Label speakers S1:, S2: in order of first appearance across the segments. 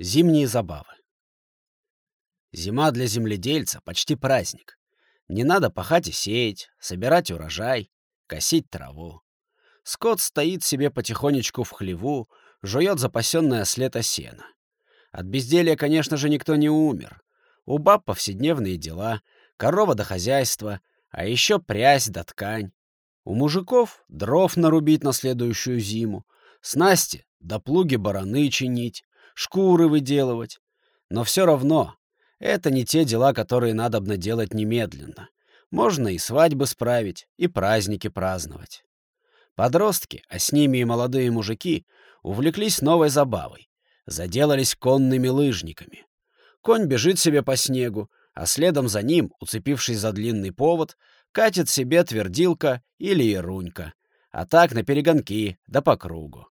S1: Зимние забавы. Зима для земледельца — почти праздник. Не надо пахать и сеять, собирать урожай, косить траву. Скот стоит себе потихонечку в хлеву, жует запасенное с лета сено. От безделия, конечно же, никто не умер. У баб повседневные дела, корова до хозяйства, а еще прясь да ткань. У мужиков дров нарубить на следующую зиму, снасти да плуги бараны чинить, шкуры выделывать. Но все равно это не те дела, которые надо бы делать немедленно. Можно и свадьбы справить, и праздники праздновать. Подростки, а с ними и молодые мужики, увлеклись новой забавой. Заделались конными лыжниками. Конь бежит себе по снегу, а следом за ним, уцепившись за длинный повод, катит себе твердилка или ирунька. А так на перегонки, да по кругу.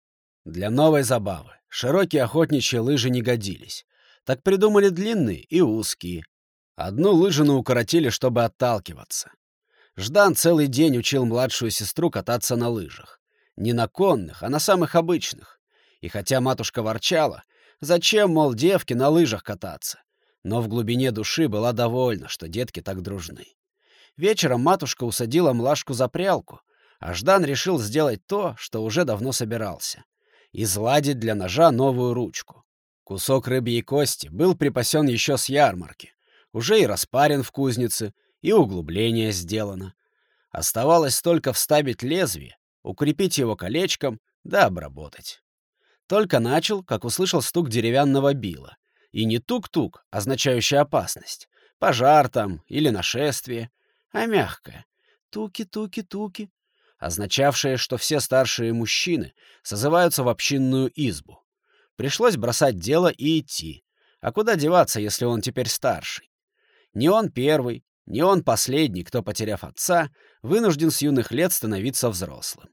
S1: Для новой забавы широкие охотничьи лыжи не годились. Так придумали длинные и узкие. Одну лыжину укоротили, чтобы отталкиваться. Ждан целый день учил младшую сестру кататься на лыжах. Не на конных, а на самых обычных. И хотя матушка ворчала, зачем, мол, девки на лыжах кататься, но в глубине души была довольна, что детки так дружны. Вечером матушка усадила млашку за прялку, а Ждан решил сделать то, что уже давно собирался изладить для ножа новую ручку. Кусок рыбьей кости был припасен еще с ярмарки, уже и распарен в кузнице, и углубление сделано. Оставалось только вставить лезвие, укрепить его колечком, да обработать. Только начал, как услышал стук деревянного била. И не тук-тук, означающий опасность, пожар там или нашествие, а мягкое. Туки-туки-туки, означавшее, что все старшие мужчины созываются в общинную избу. Пришлось бросать дело и идти. А куда деваться, если он теперь старший? Не он первый, не он последний, кто, потеряв отца, вынужден с юных лет становиться взрослым.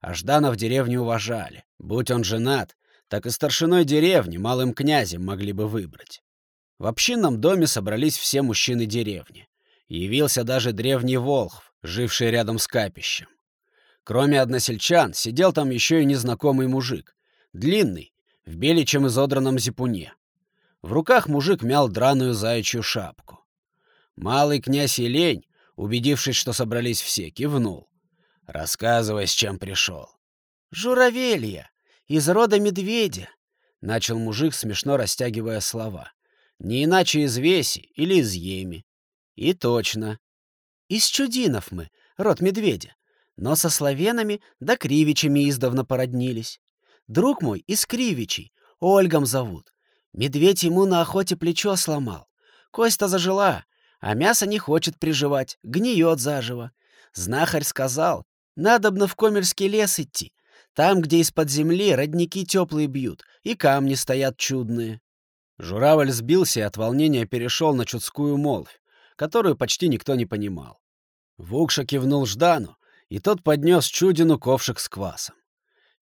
S1: А Ждана в деревне уважали. Будь он женат, так и старшиной деревни, малым князем могли бы выбрать. В общинном доме собрались все мужчины деревни. Явился даже древний Волхв, живший рядом с капищем. Кроме односельчан, сидел там еще и незнакомый мужик. Длинный, в беличьем изодранном зипуне. В руках мужик мял драную заячью шапку. Малый князь Елень, убедившись, что собрались все, кивнул. «Рассказывай, с чем пришел».
S2: «Журавелья, из рода медведя», — начал мужик, смешно растягивая слова. «Не иначе из Веси или из Еми». И точно. «Из Чудинов мы, род медведя но со славянами да кривичами издавна породнились. Друг мой из кривичей, Ольгом зовут. Медведь ему на охоте плечо сломал. Кость-то зажила, а мясо не хочет приживать, гниет заживо. Знахарь сказал, надобно в Комельский лес идти, там, где из-под земли родники теплые бьют и камни стоят чудные.
S1: Журавль сбился и от волнения перешел на чудскую молвь, которую почти никто не понимал. Вукша кивнул Ждану, и тот поднес Чудину ковшик с квасом.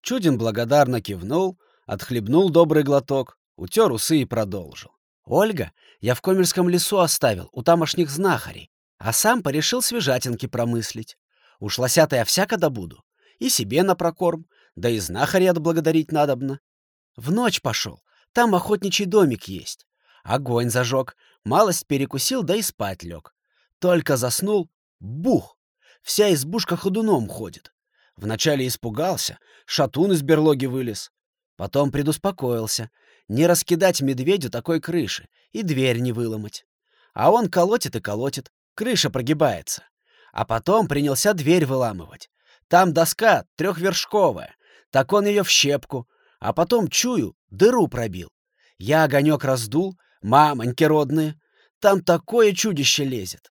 S1: Чудин благодарно кивнул, отхлебнул добрый глоток, утер усы и продолжил.
S2: «Ольга, я в Комельском лесу оставил, у тамошних знахарей, а сам порешил свежатинки промыслить. Уж лосята я всяко добуду, и себе на прокорм, да и знахарей отблагодарить надобно. В ночь пошел, там охотничий домик есть. Огонь зажег, малость перекусил, да и спать лег. Только заснул — бух! Вся избушка ходуном ходит. Вначале испугался, шатун из берлоги вылез. Потом предуспокоился. Не раскидать медведю такой крыши и дверь не выломать. А он колотит и колотит, крыша прогибается. А потом принялся дверь выламывать. Там доска трехвершковая, так он ее в щепку, а потом, чую, дыру пробил. Я огонек раздул, мамоньки родные, там такое чудище лезет.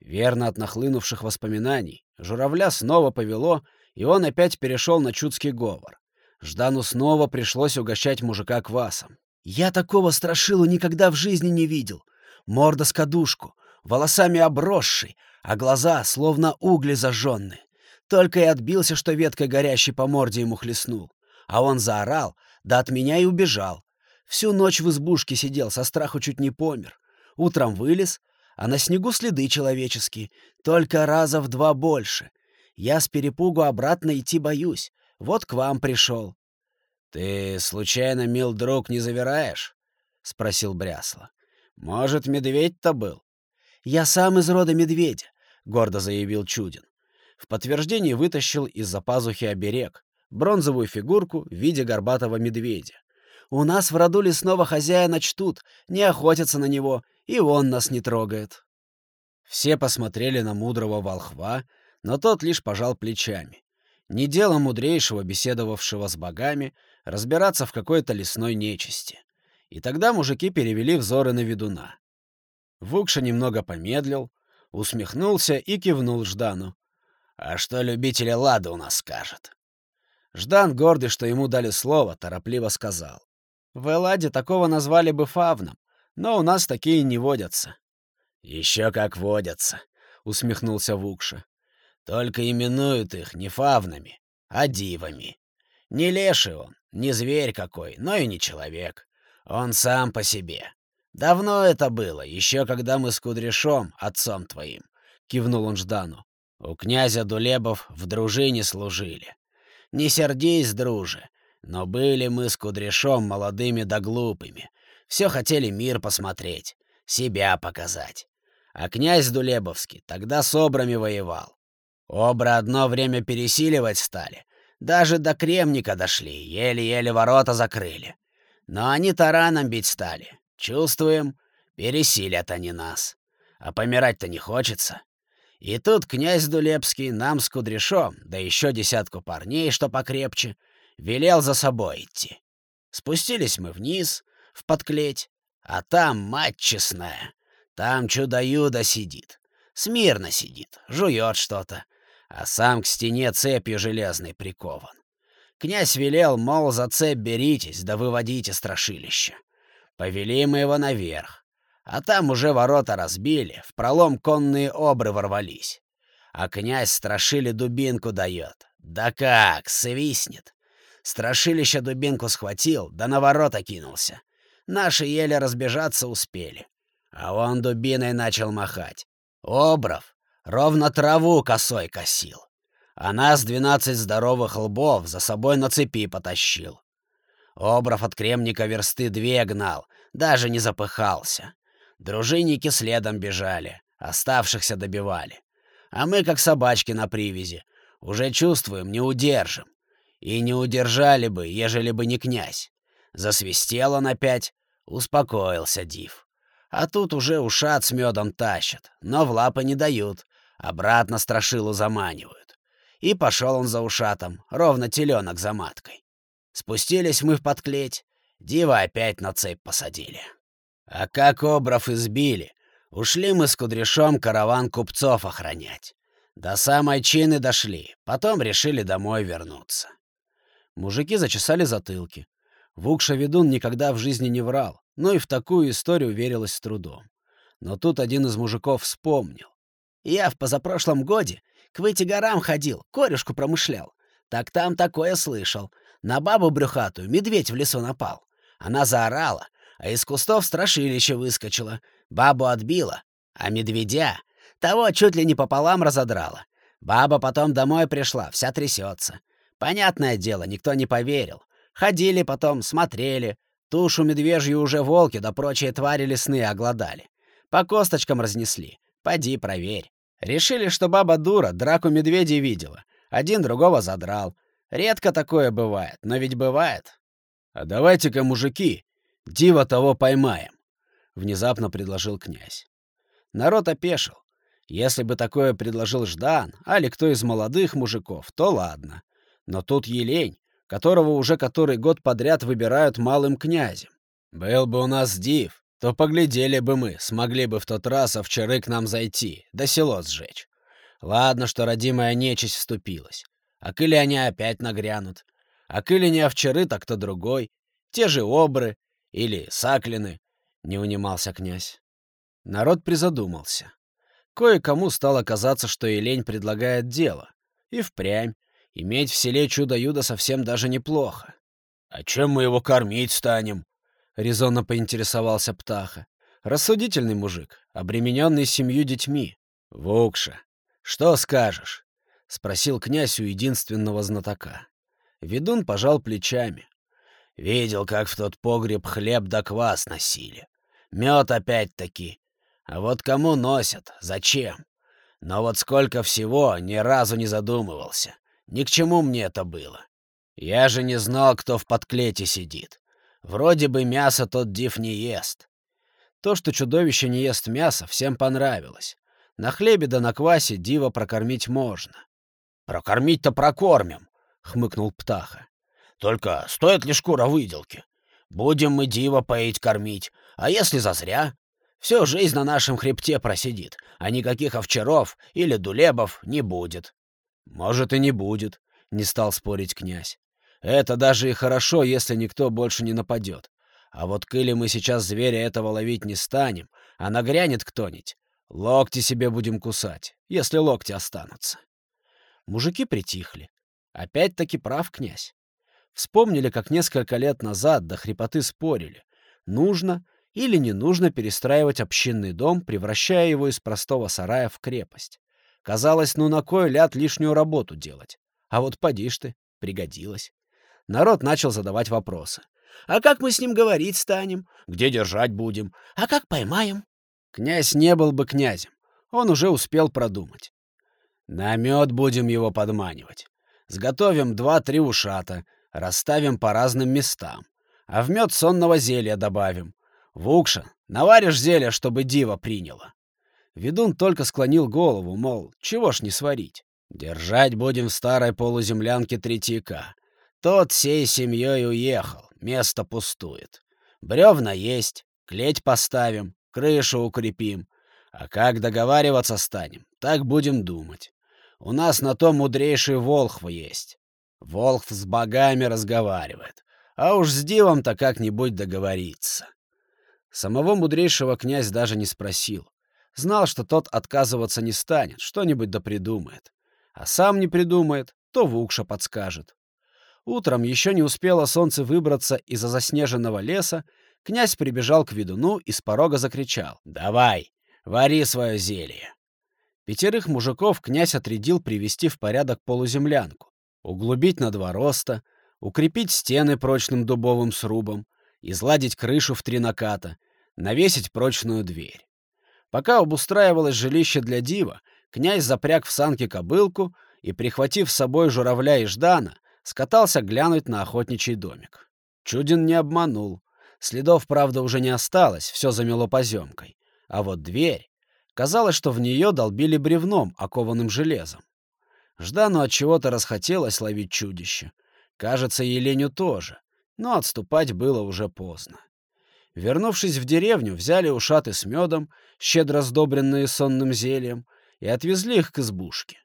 S1: Верно от нахлынувших воспоминаний, журавля снова повело, и он опять перешел на чудский говор. Ждану снова пришлось угощать мужика квасом.
S2: «Я такого страшилу никогда в жизни не видел. Морда с кадушку, волосами обросший, а глаза словно угли зажженные. Только и отбился, что веткой горящей по морде ему хлестнул. А он заорал, да от меня и убежал. Всю ночь в избушке сидел, со страху чуть не помер. Утром вылез, а на снегу следы человеческие, только раза в два больше. Я с перепугу обратно идти боюсь. Вот к вам пришел.
S1: — Ты, случайно, мил друг, не завираешь?
S2: спросил Брясло.
S1: Может, медведь-то был?
S2: Я сам из рода медведя, гордо заявил Чудин.
S1: В подтверждение вытащил из-за пазухи оберег, бронзовую фигурку в виде горбатого медведя.
S2: У нас в роду лесного хозяина чтут, не охотятся на него, и он нас не трогает.
S1: Все посмотрели на мудрого волхва, но тот лишь пожал плечами. Не дело мудрейшего, беседовавшего с богами, разбираться в какой-то лесной нечисти. И тогда мужики перевели взоры на ведуна. Вукша немного помедлил, усмехнулся и кивнул Ждану. «А что любители лада у нас скажет?» Ждан, гордый, что ему дали слово, торопливо сказал. «В Эладе такого назвали бы фавном, но у нас такие не водятся». «Еще как водятся», — усмехнулся Вукша. «Только именуют их не фавнами, а дивами. Не леший он, не зверь какой, но и не человек. Он сам по себе. Давно это было, еще когда мы с Кудряшом, отцом твоим, — кивнул он Ждану. У князя Дулебов в дружине служили. Не сердись, друже, но были мы с Кудряшом молодыми да глупыми. Все хотели мир посмотреть, себя показать. А князь Дулебовский тогда с обрами воевал. Обры одно время пересиливать стали. Даже до Кремника дошли, еле-еле ворота закрыли. Но они тараном бить стали. Чувствуем, пересилят они нас. А помирать-то не хочется. И тут князь Дулепский нам с Кудряшом, да еще десятку парней, что покрепче, велел за собой идти. Спустились мы вниз, в подклеть, а там мать честная. Там чудо-юдо сидит. Смирно сидит, жует что-то, а сам к стене цепью железной прикован. Князь велел, мол, за цепь беритесь, да выводите страшилище. Повели мы его наверх. А там уже ворота разбили, в пролом конные обры ворвались. А князь страшили дубинку дает. Да как, свистнет. Страшилище дубинку схватил, да на ворота кинулся. Наши еле разбежаться успели. А он дубиной начал махать. Обров ровно траву косой косил. А нас двенадцать здоровых лбов за собой на цепи потащил. Обров от кремника версты две гнал, даже не запыхался. Дружинники следом бежали, оставшихся добивали. А мы, как собачки на привязи, уже чувствуем, не удержим. И не удержали бы, ежели бы не князь. Засвистел он опять, успокоился Див. А тут уже ушат с медом тащат, но в лапы не дают, обратно страшилу заманивают. И пошел он за ушатом, ровно теленок за маткой. Спустились мы в подклеть, Дива опять на цепь посадили. А как обров избили, ушли мы с Кудряшом караван купцов охранять. До самой чины дошли, потом решили домой вернуться. Мужики зачесали затылки. Вукша-ведун никогда в жизни не врал, но и в такую историю верилось с трудом. Но тут один из мужиков вспомнил. «Я в позапрошлом годе к Выти горам ходил, корюшку промышлял. Так там такое слышал. На бабу брюхатую медведь в лесу напал. Она заорала, а из кустов страшилище выскочило. Бабу отбила, а медведя того чуть ли не пополам разодрала. Баба потом домой пришла, вся трясется. Понятное дело, никто не поверил. Ходили потом, смотрели. Тушу медвежью уже волки да прочие твари лесные оглодали. По косточкам разнесли. Поди проверь. Решили, что баба дура, драку медведей видела. Один другого задрал. Редко такое бывает, но ведь бывает.
S2: А давайте-ка, мужики, Дива того поймаем, — внезапно предложил князь.
S1: Народ опешил. Если бы такое предложил Ждан, али кто из молодых мужиков, то ладно. Но тут Елень, которого уже который год подряд выбирают малым князем. Был бы у нас Див, то поглядели бы мы, смогли бы в тот раз овчары к нам зайти, да село сжечь. Ладно, что родимая нечисть вступилась. А кыли они опять нагрянут. А кыли не овчары, так кто другой. Те же обры, или Саклины, — не унимался князь. Народ призадумался. Кое-кому стало казаться, что Елень предлагает дело. И впрямь, иметь в селе чудо-юдо совсем даже неплохо.
S2: — А чем мы его кормить станем?
S1: — резонно поинтересовался Птаха. Рассудительный мужик, обремененный семью детьми. — Вукша, что скажешь? — спросил князь у единственного знатока. Ведун пожал плечами. Видел, как в тот погреб хлеб да квас носили. Мед опять-таки. А вот кому носят? Зачем? Но вот сколько всего, ни разу не задумывался. Ни к чему мне это было. Я же не знал, кто в подклете сидит. Вроде бы мясо тот див не ест. То, что чудовище не ест мясо, всем понравилось. На хлебе да на квасе дива прокормить можно. «Прокормить-то прокормим», — хмыкнул Птаха. «Только стоит ли шкура выделки? Будем мы дива поить кормить, а если зазря? Всю жизнь на нашем хребте просидит, а никаких овчаров или дулебов не будет». «Может, и не будет», — не стал спорить князь. «Это даже и хорошо, если никто больше не нападет. А вот кыли мы сейчас зверя этого ловить не станем, а нагрянет кто-нибудь, Локти себе будем кусать, если локти останутся. Мужики притихли. Опять-таки прав князь. Вспомнили, как несколько лет назад до хрипоты спорили, нужно или не нужно перестраивать общинный дом, превращая его из простого сарая в крепость. Казалось, ну на кой ляд лишнюю работу делать? А вот поди ж ты, пригодилось. Народ начал задавать вопросы. А как мы с ним говорить станем? Где держать будем? А как поймаем? Князь не был бы князем. Он уже успел продумать. На мед будем его подманивать. Сготовим два-три ушата, расставим по разным местам. А в мед сонного зелья добавим. Вукша, наваришь зелье, чтобы дива приняло. Ведун только склонил голову, мол, чего ж не сварить. Держать будем в старой полуземлянке Третьяка. Тот всей семьей уехал, место пустует. Бревна есть, клеть поставим, крышу укрепим. А как договариваться станем, так будем думать. У нас на то мудрейший Волхв есть. Волхв с богами разговаривает. А уж с дивом-то как-нибудь договориться. Самого мудрейшего князь даже не спросил. Знал, что тот отказываться не станет, что-нибудь да придумает. А сам не придумает, то Вукша подскажет. Утром еще не успело солнце выбраться из-за заснеженного леса, Князь прибежал к ведуну и с порога закричал. «Давай, вари свое зелье!» Пятерых мужиков князь отрядил привести в порядок полуземлянку, углубить на два роста, укрепить стены прочным дубовым срубом, изладить крышу в три наката, навесить прочную дверь. Пока обустраивалось жилище для дива, князь запряг в санки кобылку и, прихватив с собой журавля и Ждана, скатался глянуть на охотничий домик. Чудин не обманул. Следов, правда, уже не осталось, все замело поземкой. А вот дверь... Казалось, что в нее долбили бревном, окованным железом. Ждану от чего-то расхотелось ловить чудище. Кажется, Еленю тоже. Но отступать было уже поздно. Вернувшись в деревню, взяли ушаты с медом, щедро сдобренные сонным зельем, и отвезли их к избушке.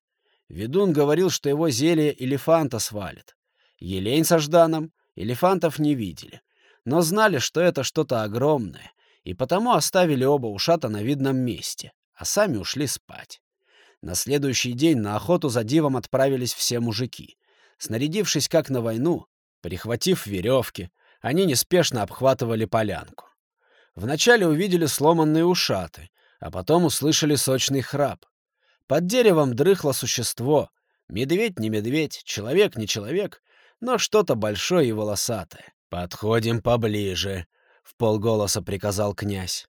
S1: Ведун говорил, что его зелье элефанта свалит. Елень со Жданом элефантов не видели, но знали, что это что-то огромное, и потому оставили оба ушата на видном месте, а сами ушли спать. На следующий день на охоту за дивом отправились все мужики. Снарядившись как на войну, прихватив веревки, они неспешно обхватывали полянку. Вначале увидели сломанные ушаты, а потом услышали сочный храп. Под деревом дрыхло существо. Медведь не медведь, человек не человек, но что-то большое и волосатое. «Подходим поближе», — в полголоса приказал князь.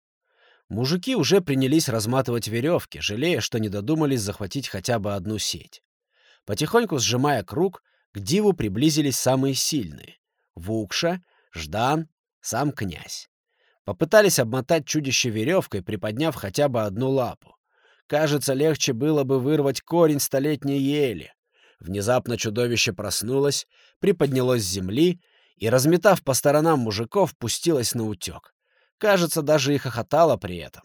S1: Мужики уже принялись разматывать веревки, жалея, что не додумались захватить хотя бы одну сеть. Потихоньку сжимая круг, к диву приблизились самые сильные — Вукша, Ждан, сам князь. Попытались обмотать чудище веревкой, приподняв хотя бы одну лапу. Кажется, легче было бы вырвать корень столетней ели. Внезапно чудовище проснулось, приподнялось с земли и, разметав по сторонам мужиков, пустилась на утек. Кажется, даже и хохотала при этом.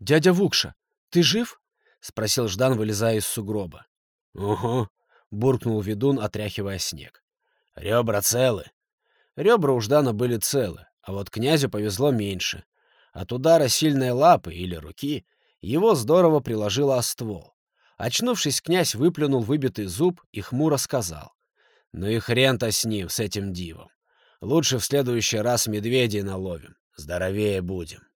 S1: «Дядя Вукша, ты жив?» — спросил Ждан, вылезая из сугроба. «Угу», — буркнул ведун, отряхивая снег. «Ребра целы». Ребра у Ждана были целы, а вот князю повезло меньше. От удара сильной лапы или руки его здорово приложило о ствол. Очнувшись, князь выплюнул выбитый зуб и хмуро сказал. «Ну и хрен-то с ним, с этим дивом. Лучше в следующий раз медведей наловим. Здоровее будем.